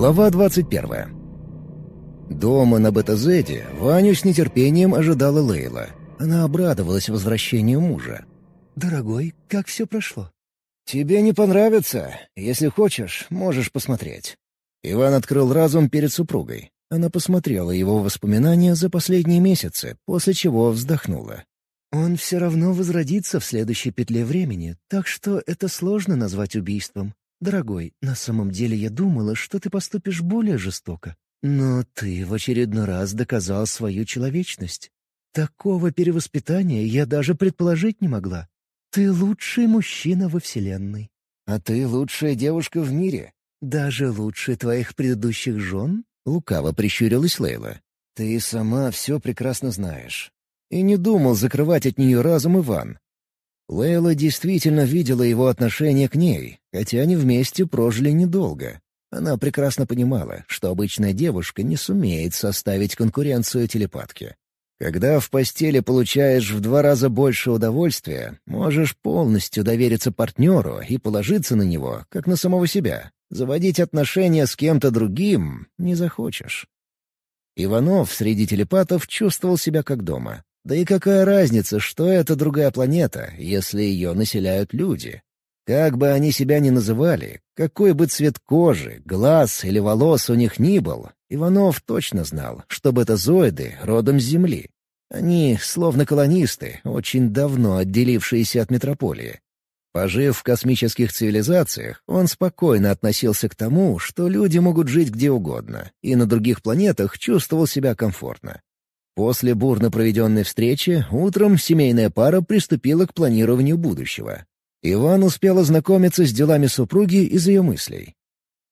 Глава 21. Дома на Бетазете Ваню с нетерпением ожидала Лейла. Она обрадовалась возвращению мужа. «Дорогой, как все прошло?» «Тебе не понравится. Если хочешь, можешь посмотреть». Иван открыл разум перед супругой. Она посмотрела его воспоминания за последние месяцы, после чего вздохнула. «Он все равно возродится в следующей петле времени, так что это сложно назвать убийством. «Дорогой, на самом деле я думала, что ты поступишь более жестоко. Но ты в очередной раз доказал свою человечность. Такого перевоспитания я даже предположить не могла. Ты лучший мужчина во Вселенной. А ты лучшая девушка в мире. Даже лучше твоих предыдущих жен?» Лукаво прищурилась Лейла. «Ты сама все прекрасно знаешь. И не думал закрывать от нее разум Иван. Лейла действительно видела его отношение к ней, хотя они вместе прожили недолго. Она прекрасно понимала, что обычная девушка не сумеет составить конкуренцию телепатке. Когда в постели получаешь в два раза больше удовольствия, можешь полностью довериться партнеру и положиться на него, как на самого себя. Заводить отношения с кем-то другим не захочешь. Иванов среди телепатов чувствовал себя как дома. Да и какая разница, что это другая планета, если ее населяют люди? Как бы они себя ни называли, какой бы цвет кожи, глаз или волос у них ни был, Иванов точно знал, что бетазоиды родом с Земли. Они словно колонисты, очень давно отделившиеся от метрополии. Пожив в космических цивилизациях, он спокойно относился к тому, что люди могут жить где угодно, и на других планетах чувствовал себя комфортно. После бурно проведенной встречи утром семейная пара приступила к планированию будущего. Иван успел ознакомиться с делами супруги из ее мыслей.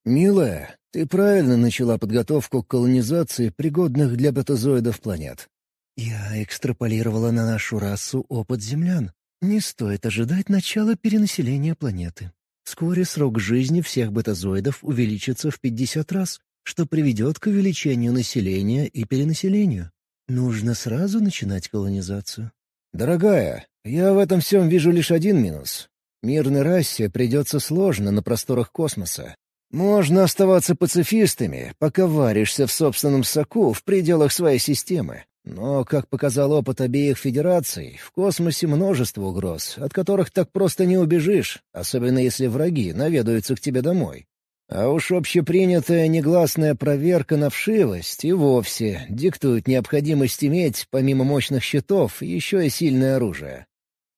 «Милая, ты правильно начала подготовку к колонизации пригодных для бетазоидов планет». «Я экстраполировала на нашу расу опыт землян. Не стоит ожидать начала перенаселения планеты. Вскоре срок жизни всех бетазоидов увеличится в 50 раз, что приведет к увеличению населения и перенаселению. Нужно сразу начинать колонизацию. «Дорогая, я в этом всем вижу лишь один минус. Мирной расе придется сложно на просторах космоса. Можно оставаться пацифистами, пока варишься в собственном соку в пределах своей системы. Но, как показал опыт обеих федераций, в космосе множество угроз, от которых так просто не убежишь, особенно если враги наведаются к тебе домой. А уж общепринятая негласная проверка на вшивость и вовсе диктует необходимость иметь, помимо мощных щитов, еще и сильное оружие.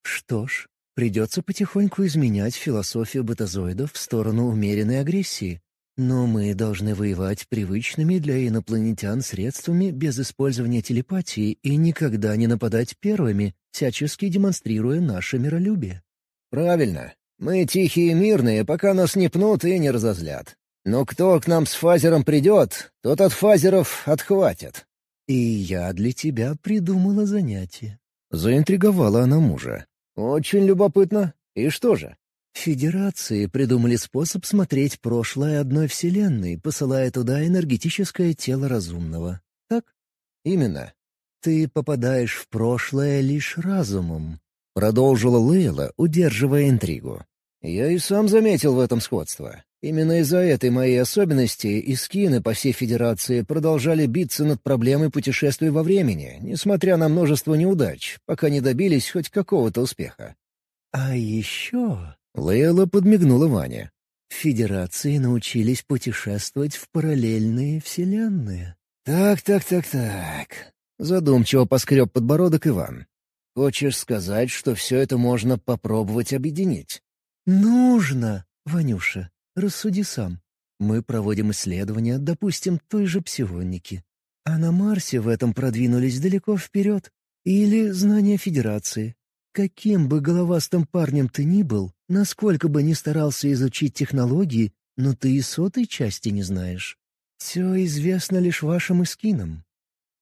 Что ж, придется потихоньку изменять философию бетазоидов в сторону умеренной агрессии. Но мы должны воевать привычными для инопланетян средствами без использования телепатии и никогда не нападать первыми, всячески демонстрируя наше миролюбие. Правильно. Мы тихие и мирные, пока нас не пнут и не разозлят. Но кто к нам с фазером придет, тот от фазеров отхватит. И я для тебя придумала занятие. Заинтриговала она мужа. Очень любопытно. И что же? Федерации придумали способ смотреть прошлое одной Вселенной, посылая туда энергетическое тело разумного. Так? Именно. Ты попадаешь в прошлое лишь разумом. Продолжила Лейла, удерживая интригу. Я и сам заметил в этом сходство. Именно из-за этой моей особенности и скины по всей Федерации продолжали биться над проблемой путешествий во времени, несмотря на множество неудач, пока не добились хоть какого-то успеха. «А еще...» — Лейла подмигнула Ване. «Федерации научились путешествовать в параллельные вселенные». «Так, так, так, так...» — задумчиво поскреб подбородок Иван. «Хочешь сказать, что все это можно попробовать объединить?» «Нужно, Ванюша, рассуди сам. Мы проводим исследования, допустим, той же псионики. А на Марсе в этом продвинулись далеко вперед. Или знания Федерации. Каким бы головастым парнем ты ни был, насколько бы ни старался изучить технологии, но ты и сотой части не знаешь. Все известно лишь вашим эскинам.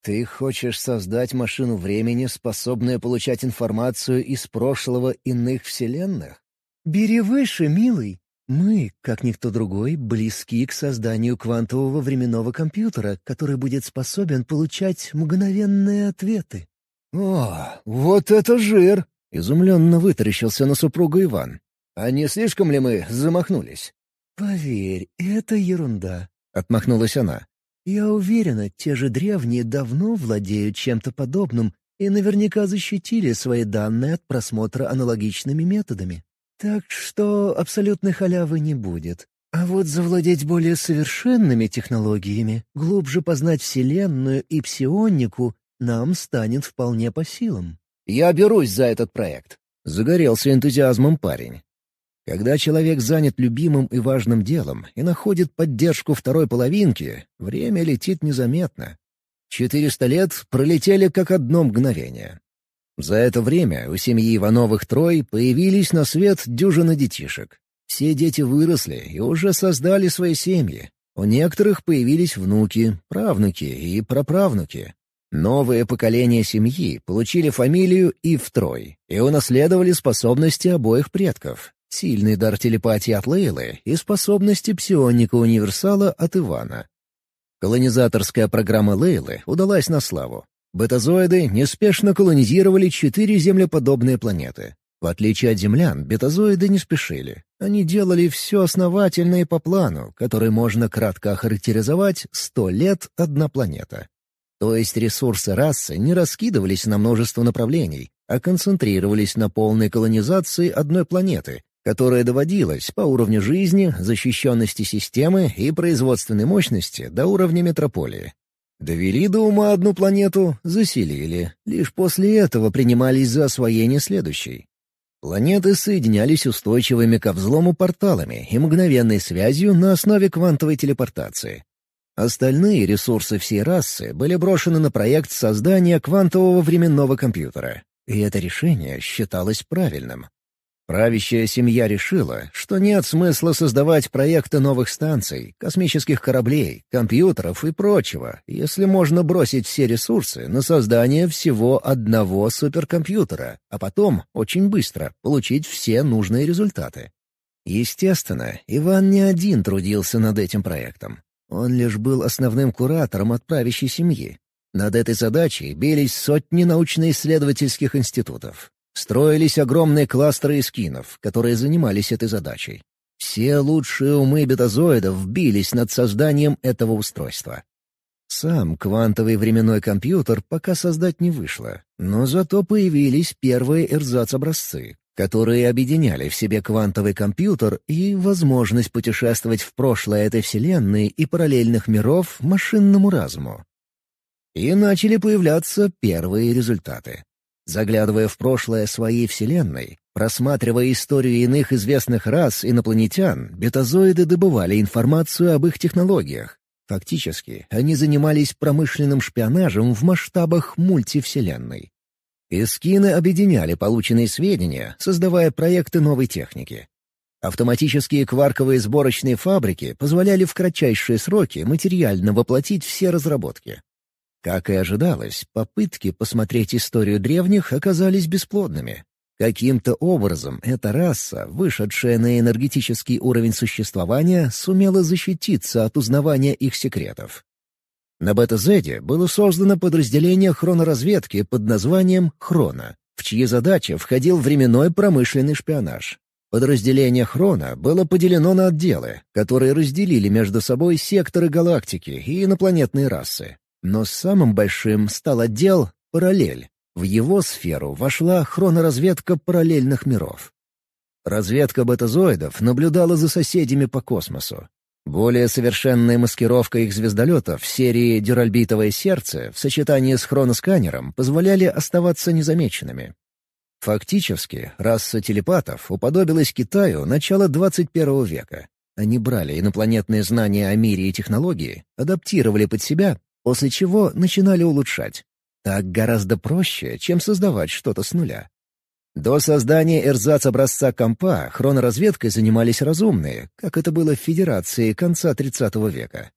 Ты хочешь создать машину времени, способную получать информацию из прошлого иных вселенных? «Бери выше, милый. Мы, как никто другой, близки к созданию квантового временного компьютера, который будет способен получать мгновенные ответы». «О, вот это жир!» — изумленно вытаращился на супругу Иван. «А не слишком ли мы замахнулись?» «Поверь, это ерунда. — отмахнулась она. «Я уверена, те же древние давно владеют чем-то подобным и наверняка защитили свои данные от просмотра аналогичными методами. Так что абсолютной халявы не будет. А вот завладеть более совершенными технологиями, глубже познать Вселенную и псионику нам станет вполне по силам. «Я берусь за этот проект», — загорелся энтузиазмом парень. Когда человек занят любимым и важным делом и находит поддержку второй половинки, время летит незаметно. Четыреста лет пролетели как одно мгновение. За это время у семьи Ивановых Трой появились на свет дюжина детишек. Все дети выросли и уже создали свои семьи. У некоторых появились внуки, правнуки и праправнуки. Новые поколения семьи получили фамилию Ивтрой и унаследовали способности обоих предков. Сильный дар телепатии от Лейлы и способности псионика-универсала от Ивана. Колонизаторская программа Лейлы удалась на славу. Бетазоиды неспешно колонизировали четыре землеподобные планеты. В отличие от землян, бетазоиды не спешили. Они делали все основательно и по плану, который можно кратко охарактеризовать «сто лет — одна планета». То есть ресурсы расы не раскидывались на множество направлений, а концентрировались на полной колонизации одной планеты, которая доводилась по уровню жизни, защищенности системы и производственной мощности до уровня метрополии. Довели до ума одну планету, заселили. Лишь после этого принимались за освоение следующей. Планеты соединялись устойчивыми ко взлому порталами и мгновенной связью на основе квантовой телепортации. Остальные ресурсы всей расы были брошены на проект создания квантового временного компьютера. И это решение считалось правильным. Правящая семья решила, что нет смысла создавать проекты новых станций, космических кораблей, компьютеров и прочего, если можно бросить все ресурсы на создание всего одного суперкомпьютера, а потом, очень быстро, получить все нужные результаты. Естественно, Иван не один трудился над этим проектом. Он лишь был основным куратором от правящей семьи. Над этой задачей бились сотни научно-исследовательских институтов. Строились огромные кластеры эскинов, которые занимались этой задачей. Все лучшие умы бетазоидов бились над созданием этого устройства. Сам квантовый временной компьютер пока создать не вышло, но зато появились первые эрзац-образцы, которые объединяли в себе квантовый компьютер и возможность путешествовать в прошлое этой вселенной и параллельных миров машинному разуму. И начали появляться первые результаты. Заглядывая в прошлое своей Вселенной, просматривая историю иных известных рас инопланетян, бетазоиды добывали информацию об их технологиях. Фактически, они занимались промышленным шпионажем в масштабах мультивселенной. Эскины объединяли полученные сведения, создавая проекты новой техники. Автоматические кварковые сборочные фабрики позволяли в кратчайшие сроки материально воплотить все разработки. Как и ожидалось, попытки посмотреть историю древних оказались бесплодными. Каким-то образом эта раса, вышедшая на энергетический уровень существования, сумела защититься от узнавания их секретов. На Бета-Зеде было создано подразделение хроноразведки под названием «Хрона», в чьи задачи входил временной промышленный шпионаж. Подразделение Хрона было поделено на отделы, которые разделили между собой секторы галактики и инопланетные расы. Но самым большим стал отдел «Параллель». В его сферу вошла хроноразведка параллельных миров. Разведка бетазоидов наблюдала за соседями по космосу. Более совершенная маскировка их звездолетов в серии «Дюральбитовое сердце» в сочетании с хроносканером позволяли оставаться незамеченными. Фактически, раса телепатов уподобилась Китаю начала 21 века. Они брали инопланетные знания о мире и технологии, адаптировали под себя после чего начинали улучшать. Так гораздо проще, чем создавать что-то с нуля. До создания эрзац-образца компа хроноразведкой занимались разумные, как это было в Федерации конца 30 века.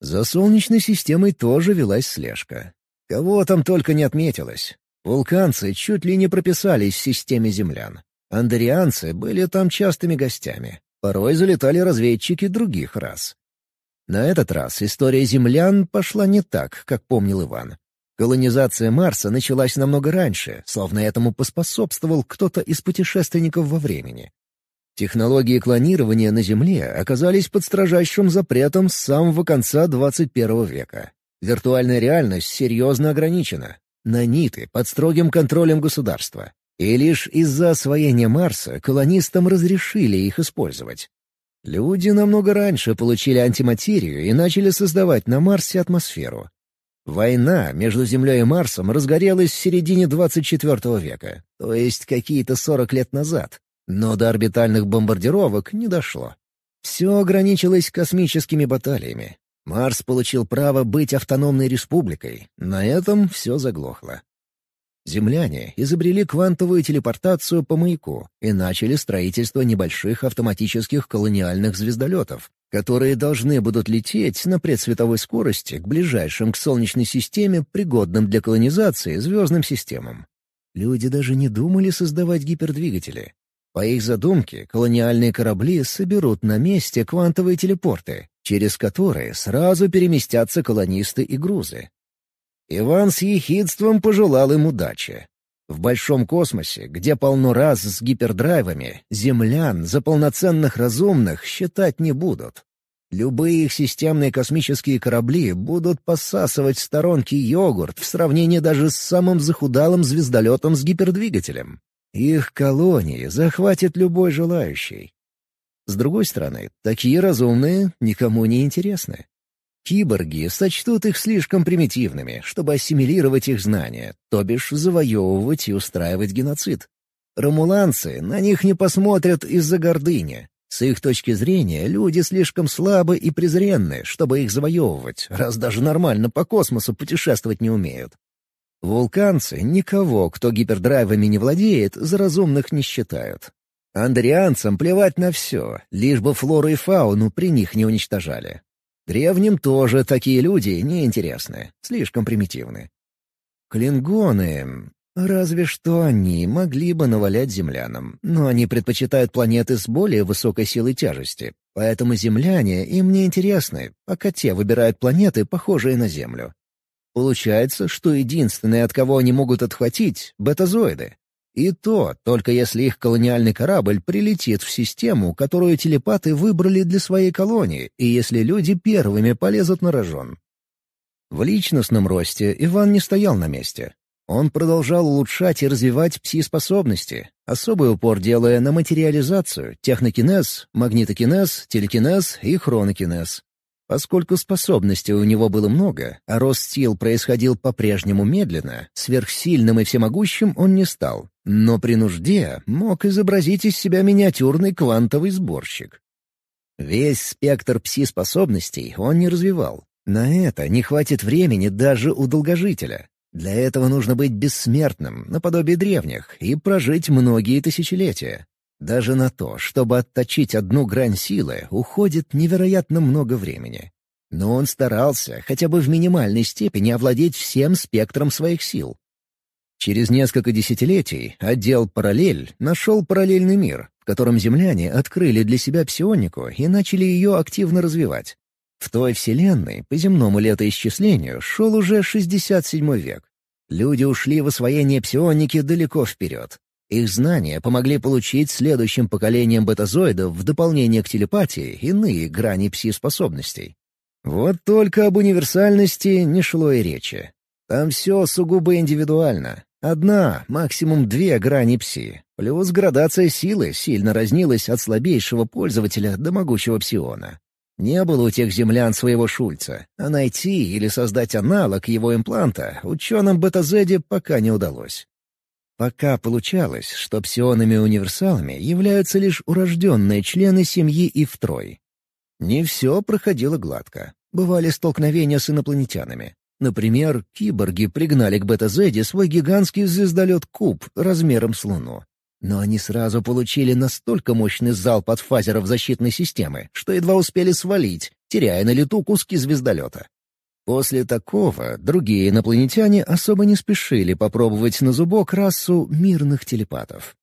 За Солнечной системой тоже велась слежка. Кого там только не отметилось. Вулканцы чуть ли не прописались в системе землян. Андерианцы были там частыми гостями. Порой залетали разведчики других рас. На этот раз история землян пошла не так, как помнил Иван. Колонизация Марса началась намного раньше, словно этому поспособствовал кто-то из путешественников во времени. Технологии клонирования на Земле оказались под строжайшим запретом с самого конца 21 века. Виртуальная реальность серьезно ограничена. Наниты под строгим контролем государства. И лишь из-за освоения Марса колонистам разрешили их использовать. Люди намного раньше получили антиматерию и начали создавать на Марсе атмосферу. Война между Землей и Марсом разгорелась в середине 24 века, то есть какие-то 40 лет назад. Но до орбитальных бомбардировок не дошло. Все ограничилось космическими баталиями. Марс получил право быть автономной республикой. На этом все заглохло. Земляне изобрели квантовую телепортацию по маяку и начали строительство небольших автоматических колониальных звездолетов, которые должны будут лететь на предсветовой скорости к ближайшим к Солнечной системе, пригодным для колонизации, звездным системам. Люди даже не думали создавать гипердвигатели. По их задумке, колониальные корабли соберут на месте квантовые телепорты, через которые сразу переместятся колонисты и грузы. Иван с ехидством пожелал им удачи. В большом космосе, где полно раз с гипердрайвами, землян за полноценных разумных считать не будут. Любые их системные космические корабли будут посасывать в сторонке йогурт в сравнении даже с самым захудалым звездолетом с гипердвигателем. Их колонии захватит любой желающий. С другой стороны, такие разумные никому не интересны. Киборги сочтут их слишком примитивными, чтобы ассимилировать их знания, то бишь завоевывать и устраивать геноцид. Ромуланцы на них не посмотрят из-за гордыни. С их точки зрения, люди слишком слабы и презренны, чтобы их завоевывать, раз даже нормально по космосу путешествовать не умеют. Вулканцы никого, кто гипердрайвами не владеет, за разумных не считают. Андрианцам плевать на все, лишь бы флору и фауну при них не уничтожали. Древним тоже такие люди неинтересны, слишком примитивны. Клингоны... Разве что они могли бы навалять землянам, но они предпочитают планеты с более высокой силой тяжести, поэтому земляне им не интересны, пока те выбирают планеты, похожие на Землю. Получается, что единственные, от кого они могут отхватить — бетазоиды. И то, только если их колониальный корабль прилетит в систему, которую телепаты выбрали для своей колонии, и если люди первыми полезут на рожон. В личностном росте Иван не стоял на месте. Он продолжал улучшать и развивать пси-способности, особый упор делая на материализацию, технокинез, магнитокинез, телекинез и хронокинез. Поскольку способностей у него было много, а рост сил происходил по-прежнему медленно, сверхсильным и всемогущим он не стал, но при нужде мог изобразить из себя миниатюрный квантовый сборщик. Весь спектр пси-способностей он не развивал. На это не хватит времени даже у долгожителя. Для этого нужно быть бессмертным, наподобие древних, и прожить многие тысячелетия. Даже на то, чтобы отточить одну грань силы, уходит невероятно много времени. Но он старался хотя бы в минимальной степени овладеть всем спектром своих сил. Через несколько десятилетий отдел «Параллель» нашел параллельный мир, в котором земляне открыли для себя псионику и начали ее активно развивать. В той вселенной, по земному летоисчислению, шел уже 67 век. Люди ушли в освоение псионики далеко вперед. Их знания помогли получить следующим поколениям бетазоидов в дополнение к телепатии иные грани пси-способностей. Вот только об универсальности не шло и речи. Там все сугубо индивидуально. Одна, максимум две грани пси, плюс градация силы сильно разнилась от слабейшего пользователя до могучего псиона. Не было у тех землян своего Шульца, а найти или создать аналог его импланта ученым Бетазеде пока не удалось. Пока получалось, что псионами-универсалами являются лишь урожденные члены семьи и втрой. Не все проходило гладко. Бывали столкновения с инопланетянами. Например, киборги пригнали к Бета-Зеде свой гигантский звездолет Куб размером с Луну. Но они сразу получили настолько мощный залп от фазеров защитной системы, что едва успели свалить, теряя на лету куски звездолета. После такого другие инопланетяне особо не спешили попробовать на зубок расу мирных телепатов.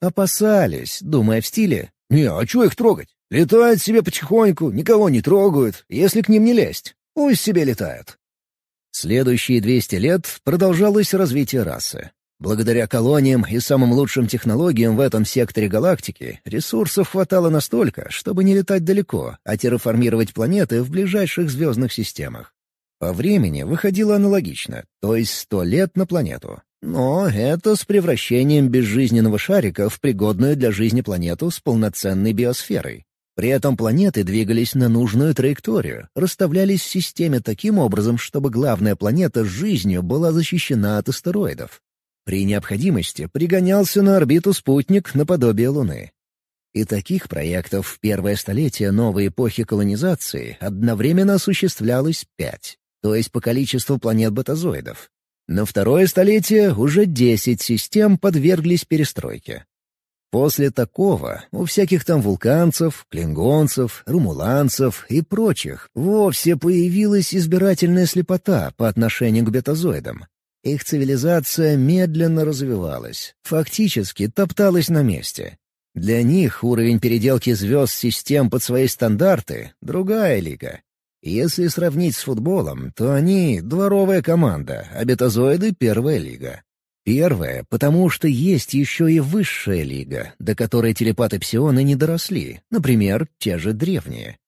Опасались, думая в стиле «Не, а чего их трогать? Летают себе потихоньку, никого не трогают, если к ним не лезть. Пусть себе летают». Следующие 200 лет продолжалось развитие расы. Благодаря колониям и самым лучшим технологиям в этом секторе галактики ресурсов хватало настолько, чтобы не летать далеко, а терраформировать планеты в ближайших звездных системах. По времени выходило аналогично, то есть сто лет на планету. Но это с превращением безжизненного шарика в пригодную для жизни планету с полноценной биосферой. При этом планеты двигались на нужную траекторию, расставлялись в системе таким образом, чтобы главная планета с жизнью была защищена от астероидов. При необходимости пригонялся на орбиту спутник наподобие Луны. И таких проектов в первое столетие новой эпохи колонизации одновременно осуществлялось пять, то есть по количеству планет-батазоидов. На второе столетие уже десять систем подверглись перестройке. После такого у всяких там вулканцев, клингонцев, румуланцев и прочих вовсе появилась избирательная слепота по отношению к бетазоидам. Их цивилизация медленно развивалась, фактически топталась на месте. Для них уровень переделки звезд систем под свои стандарты — другая лига. Если сравнить с футболом, то они — дворовая команда, а бетазоиды — первая лига. Первое, потому что есть еще и высшая лига, до которой телепаты-псионы не доросли, например, те же древние.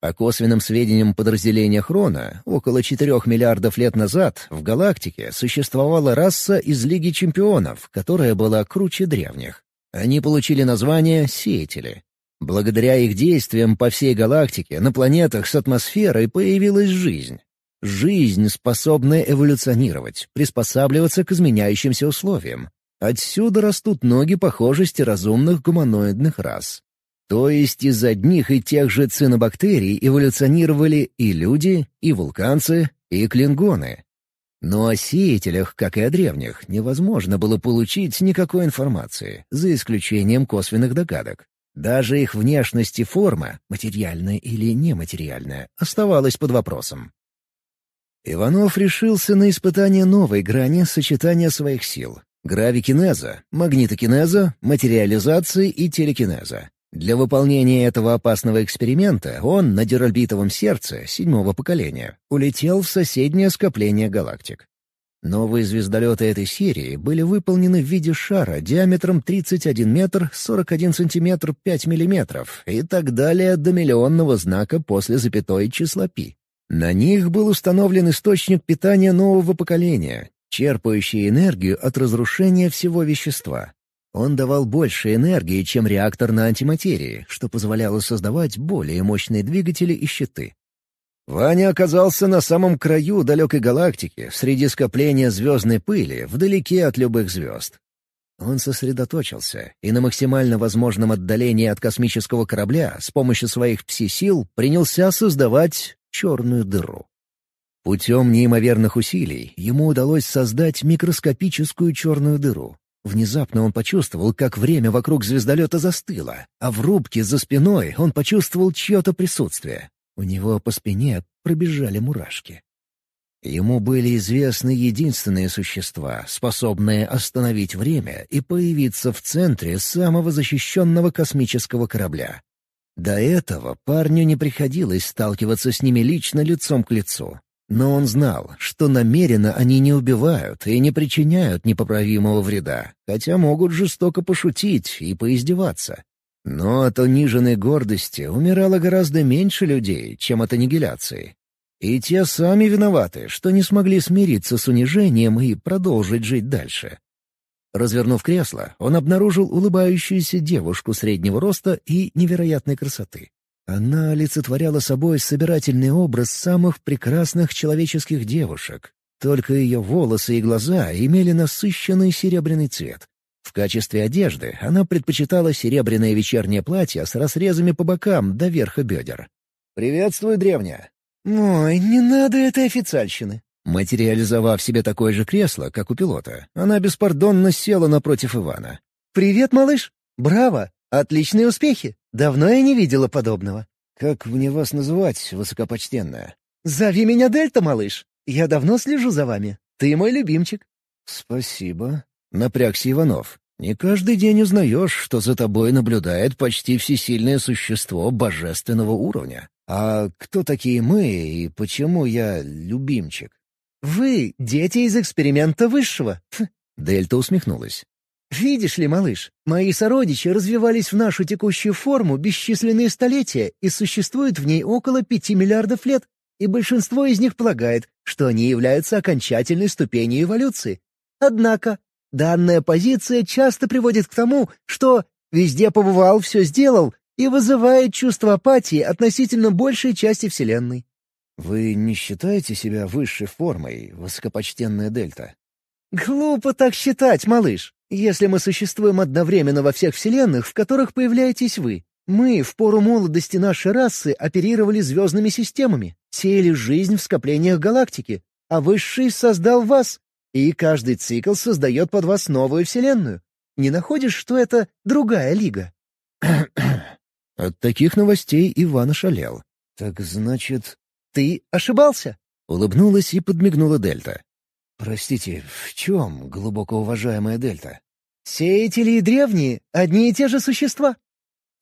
По косвенным сведениям подразделения Хрона, около 4 миллиардов лет назад в галактике существовала раса из Лиги Чемпионов, которая была круче древних. Они получили название «сеятели». Благодаря их действиям по всей галактике на планетах с атмосферой появилась жизнь. Жизнь, способная эволюционировать, приспосабливаться к изменяющимся условиям. Отсюда растут ноги похожести разумных гуманоидных рас. То есть из одних и тех же цинобактерий эволюционировали и люди, и вулканцы, и клингоны. Но о сеятелях, как и о древних, невозможно было получить никакой информации, за исключением косвенных догадок. Даже их внешность и форма, материальная или нематериальная, оставалась под вопросом. Иванов решился на испытание новой грани сочетания своих сил — гравикинеза, магнитокинеза, материализации и телекинеза. Для выполнения этого опасного эксперимента он на диральбитовом сердце седьмого поколения улетел в соседнее скопление галактик. Новые звездолеты этой серии были выполнены в виде шара диаметром 31 метр 41 сантиметр 5 миллиметров и так далее до миллионного знака после запятой числа пи. На них был установлен источник питания нового поколения, черпающий энергию от разрушения всего вещества. Он давал больше энергии, чем реактор на антиматерии, что позволяло создавать более мощные двигатели и щиты. Ваня оказался на самом краю далекой галактики, среди скопления звездной пыли, вдалеке от любых звезд. Он сосредоточился и на максимально возможном отдалении от космического корабля с помощью своих пси-сил принялся создавать черную дыру. Путем неимоверных усилий ему удалось создать микроскопическую черную дыру. Внезапно он почувствовал, как время вокруг звездолета застыло, а в рубке за спиной он почувствовал чье-то присутствие. У него по спине пробежали мурашки. Ему были известны единственные существа, способные остановить время и появиться в центре самого защищенного космического корабля. До этого парню не приходилось сталкиваться с ними лично лицом к лицу. Но он знал, что намеренно они не убивают и не причиняют непоправимого вреда, хотя могут жестоко пошутить и поиздеваться. Но от униженной гордости умирало гораздо меньше людей, чем от аннигиляции. И те сами виноваты, что не смогли смириться с унижением и продолжить жить дальше. Развернув кресло, он обнаружил улыбающуюся девушку среднего роста и невероятной красоты. Она олицетворяла собой собирательный образ самых прекрасных человеческих девушек. Только ее волосы и глаза имели насыщенный серебряный цвет. В качестве одежды она предпочитала серебряное вечернее платье с разрезами по бокам до верха бедер. «Приветствую, древняя!» «Ой, не надо этой официальщины!» Материализовав себе такое же кресло, как у пилота, она беспардонно села напротив Ивана. «Привет, малыш! Браво! Отличные успехи! Давно я не видела подобного». «Как мне вас называть, высокопочтенная?» «Зови меня Дельта, малыш. Я давно слежу за вами. Ты мой любимчик». «Спасибо», — напрягся Иванов. «Не каждый день узнаешь, что за тобой наблюдает почти всесильное существо божественного уровня. А кто такие мы и почему я любимчик?» «Вы — дети из эксперимента высшего. Дельта усмехнулась. «Видишь ли, малыш, мои сородичи развивались в нашу текущую форму бесчисленные столетия и существуют в ней около пяти миллиардов лет, и большинство из них полагает, что они являются окончательной ступенью эволюции. Однако, данная позиция часто приводит к тому, что везде побывал, все сделал, и вызывает чувство апатии относительно большей части Вселенной. «Вы не считаете себя высшей формой, высокопочтенная Дельта?» «Глупо так считать, малыш. Если мы существуем одновременно во всех вселенных, в которых появляетесь вы, мы в пору молодости нашей расы оперировали звездными системами, сеяли жизнь в скоплениях галактики, а Высший создал вас, и каждый цикл создает под вас новую вселенную. Не находишь, что это другая лига?» От таких новостей Иван ошалел. «Так значит...» «Ты ошибался?» — улыбнулась и подмигнула Дельта. «Простите, в чем, глубоко уважаемая Дельта?» «Сеятели и древние — одни и те же существа».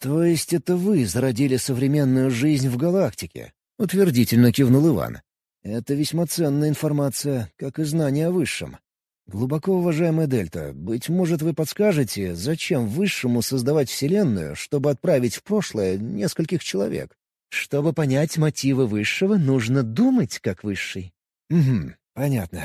«То есть это вы зародили современную жизнь в галактике?» — утвердительно кивнул Иван. «Это весьма ценная информация, как и знание о Высшем. Глубоко уважаемая Дельта, быть может, вы подскажете, зачем Высшему создавать Вселенную, чтобы отправить в прошлое нескольких человек?» «Чтобы понять мотивы Высшего, нужно думать как Высший». «Угу, понятно.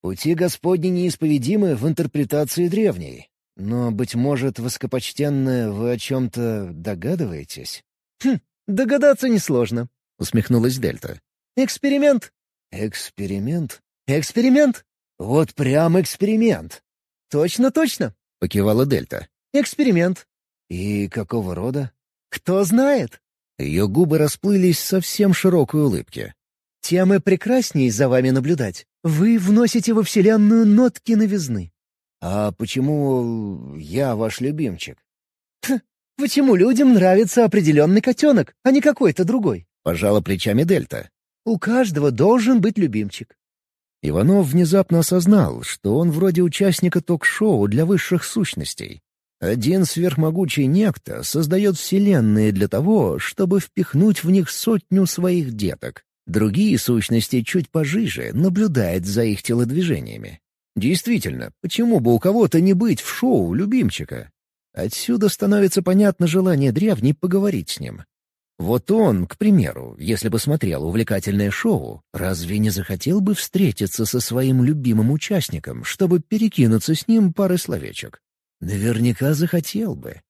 Пути Господни неисповедимы в интерпретации древней. Но, быть может, высокопочтенная, вы о чем-то догадываетесь? «Хм, догадаться несложно», — усмехнулась Дельта. «Эксперимент». «Эксперимент?» «Эксперимент». «Вот прям эксперимент». «Точно, точно», — покивала Дельта. «Эксперимент». «И какого рода?» «Кто знает». Ее губы расплылись в совсем широкой улыбке. «Тем и прекрасней за вами наблюдать. Вы вносите во Вселенную нотки новизны. «А почему я ваш любимчик?» Хм, «Почему людям нравится определенный котенок, а не какой-то другой?» — пожала плечами Дельта. «У каждого должен быть любимчик». Иванов внезапно осознал, что он вроде участника ток-шоу для высших сущностей. Один сверхмогучий некто создает вселенные для того, чтобы впихнуть в них сотню своих деток. Другие сущности чуть пожиже наблюдают за их телодвижениями. Действительно, почему бы у кого-то не быть в шоу любимчика? Отсюда становится понятно желание древней поговорить с ним. Вот он, к примеру, если бы смотрел увлекательное шоу, разве не захотел бы встретиться со своим любимым участником, чтобы перекинуться с ним парой словечек? Наверняка захотел бы.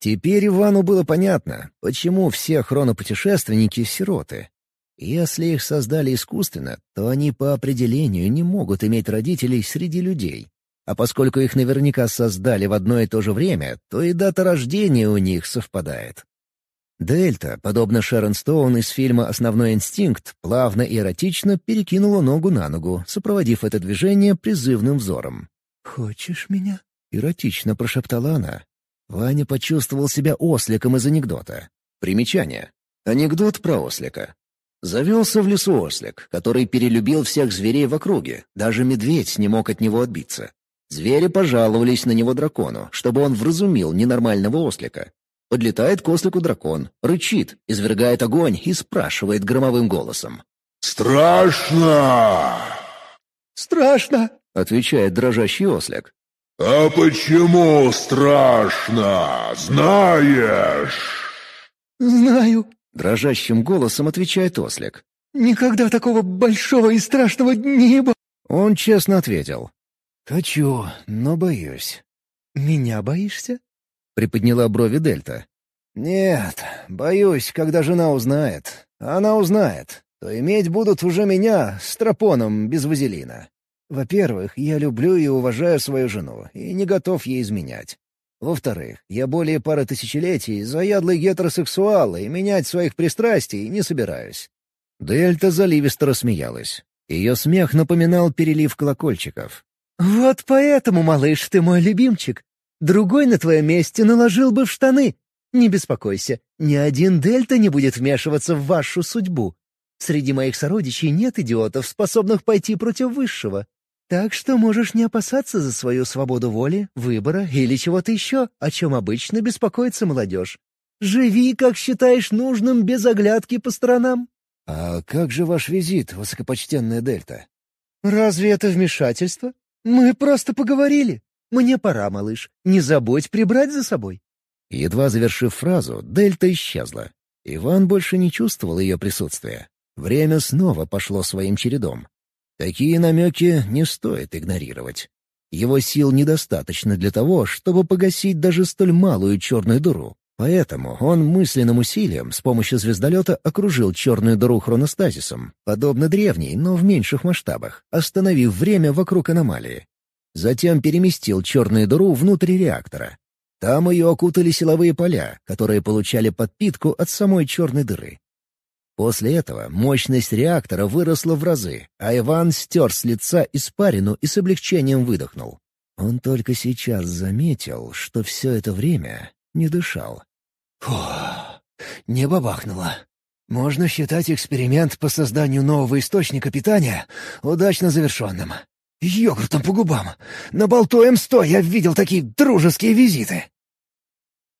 Теперь Ивану было понятно, почему все хронопутешественники — сироты. Если их создали искусственно, то они по определению не могут иметь родителей среди людей. А поскольку их наверняка создали в одно и то же время, то и дата рождения у них совпадает. Дельта, подобно Шерон Стоун из фильма «Основной инстинкт», плавно и эротично перекинула ногу на ногу, сопроводив это движение призывным взором. «Хочешь меня?» — эротично прошептала она. Ваня почувствовал себя осликом из анекдота. Примечание. Анекдот про ослика. Завелся в лесу ослик, который перелюбил всех зверей в округе, даже медведь не мог от него отбиться. Звери пожаловались на него дракону, чтобы он вразумил ненормального ослика. Подлетает к ослику дракон, рычит, извергает огонь и спрашивает громовым голосом. «Страшно!» «Страшно!» — отвечает дрожащий ослик. «А почему страшно? Знаешь?» «Знаю», Дрожащим голосом отвечает ослик. «Никогда такого большого и страшного не было!» Он честно ответил. «Хочу, но боюсь». «Меня боишься?» — приподняла брови Дельта. «Нет, боюсь, когда жена узнает. Она узнает, то иметь будут уже меня с тропоном без вазелина. Во-первых, я люблю и уважаю свою жену и не готов ей изменять. Во-вторых, я более пары тысячелетий заядлый гетеросексуал и менять своих пристрастий не собираюсь». Дельта заливисто рассмеялась. Ее смех напоминал перелив колокольчиков. «Вот поэтому, малыш, ты мой любимчик. Другой на твоем месте наложил бы в штаны. Не беспокойся, ни один Дельта не будет вмешиваться в вашу судьбу. Среди моих сородичей нет идиотов, способных пойти против высшего. Так что можешь не опасаться за свою свободу воли, выбора или чего-то еще, о чем обычно беспокоится молодежь. Живи, как считаешь нужным, без оглядки по сторонам. «А как же ваш визит, высокопочтенная Дельта?» «Разве это вмешательство?» «Мы просто поговорили. Мне пора, малыш. Не забудь прибрать за собой». Едва завершив фразу, Дельта исчезла. Иван больше не чувствовал ее присутствия. Время снова пошло своим чередом. Такие намеки не стоит игнорировать. Его сил недостаточно для того, чтобы погасить даже столь малую черную дыру. Поэтому он мысленным усилием с помощью звездолета окружил черную дыру хроностазисом, подобно древней, но в меньших масштабах, остановив время вокруг аномалии. Затем переместил черную дыру внутрь реактора. Там ее окутали силовые поля, которые получали подпитку от самой черной дыры. После этого мощность реактора выросла в разы, а Иван стер с лица испарину и с облегчением выдохнул. Он только сейчас заметил, что все это время не дышал. Фух, не бабахнуло. Можно считать эксперимент по созданию нового источника питания удачно завершенным. Йогуртом по губам. На болту М100 я видел такие дружеские визиты.